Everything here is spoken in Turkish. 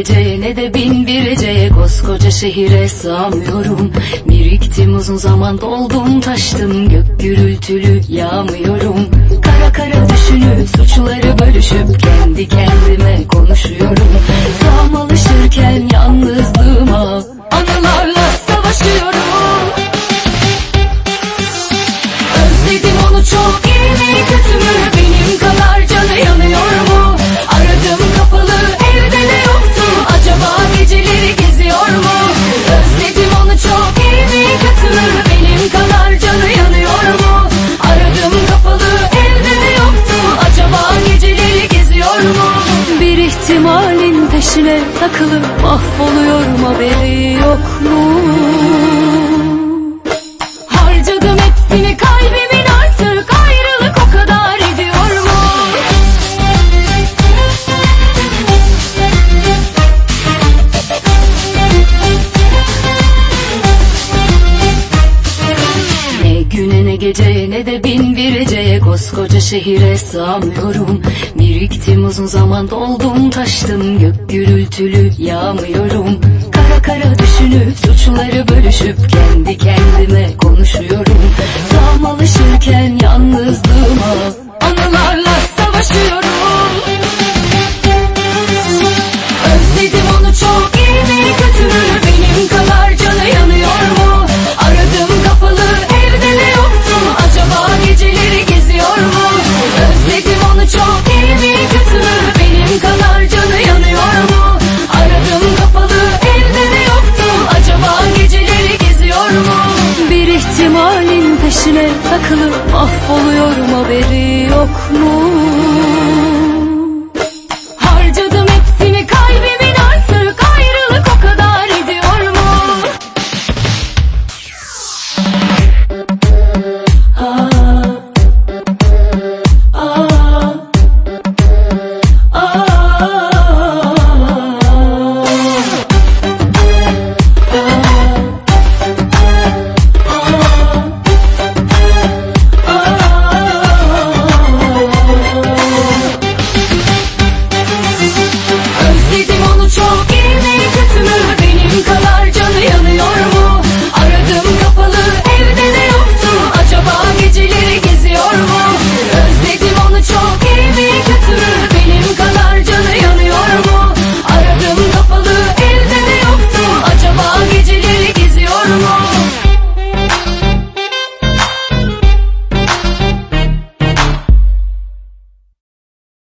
geceye ne de bin bir Koskoca şehire sığamıyorum. Biriktim uzun zaman doldum taştım. Gök gürültülü yağmıyorum. Kara kara düşünüp suçları bölüşüp Kendi kendime konuşuyorum. Tam alışırken ihtimalin peşine takılıp mahvoluyorum haberi yok mu Harcadım hepsini kalbimin artık ayrılık o kadar ediyor mu? Ne güne ne geceye ne de bin bir geceye koskoca şehire sığamıyorum Biriktim uzun zaman doldum taştım gök gürültülü yağmıyorum. Kara kara düşünüp suçları bölüşüp kendi kendime peşine takılıp mahvoluyorum haberi yok mu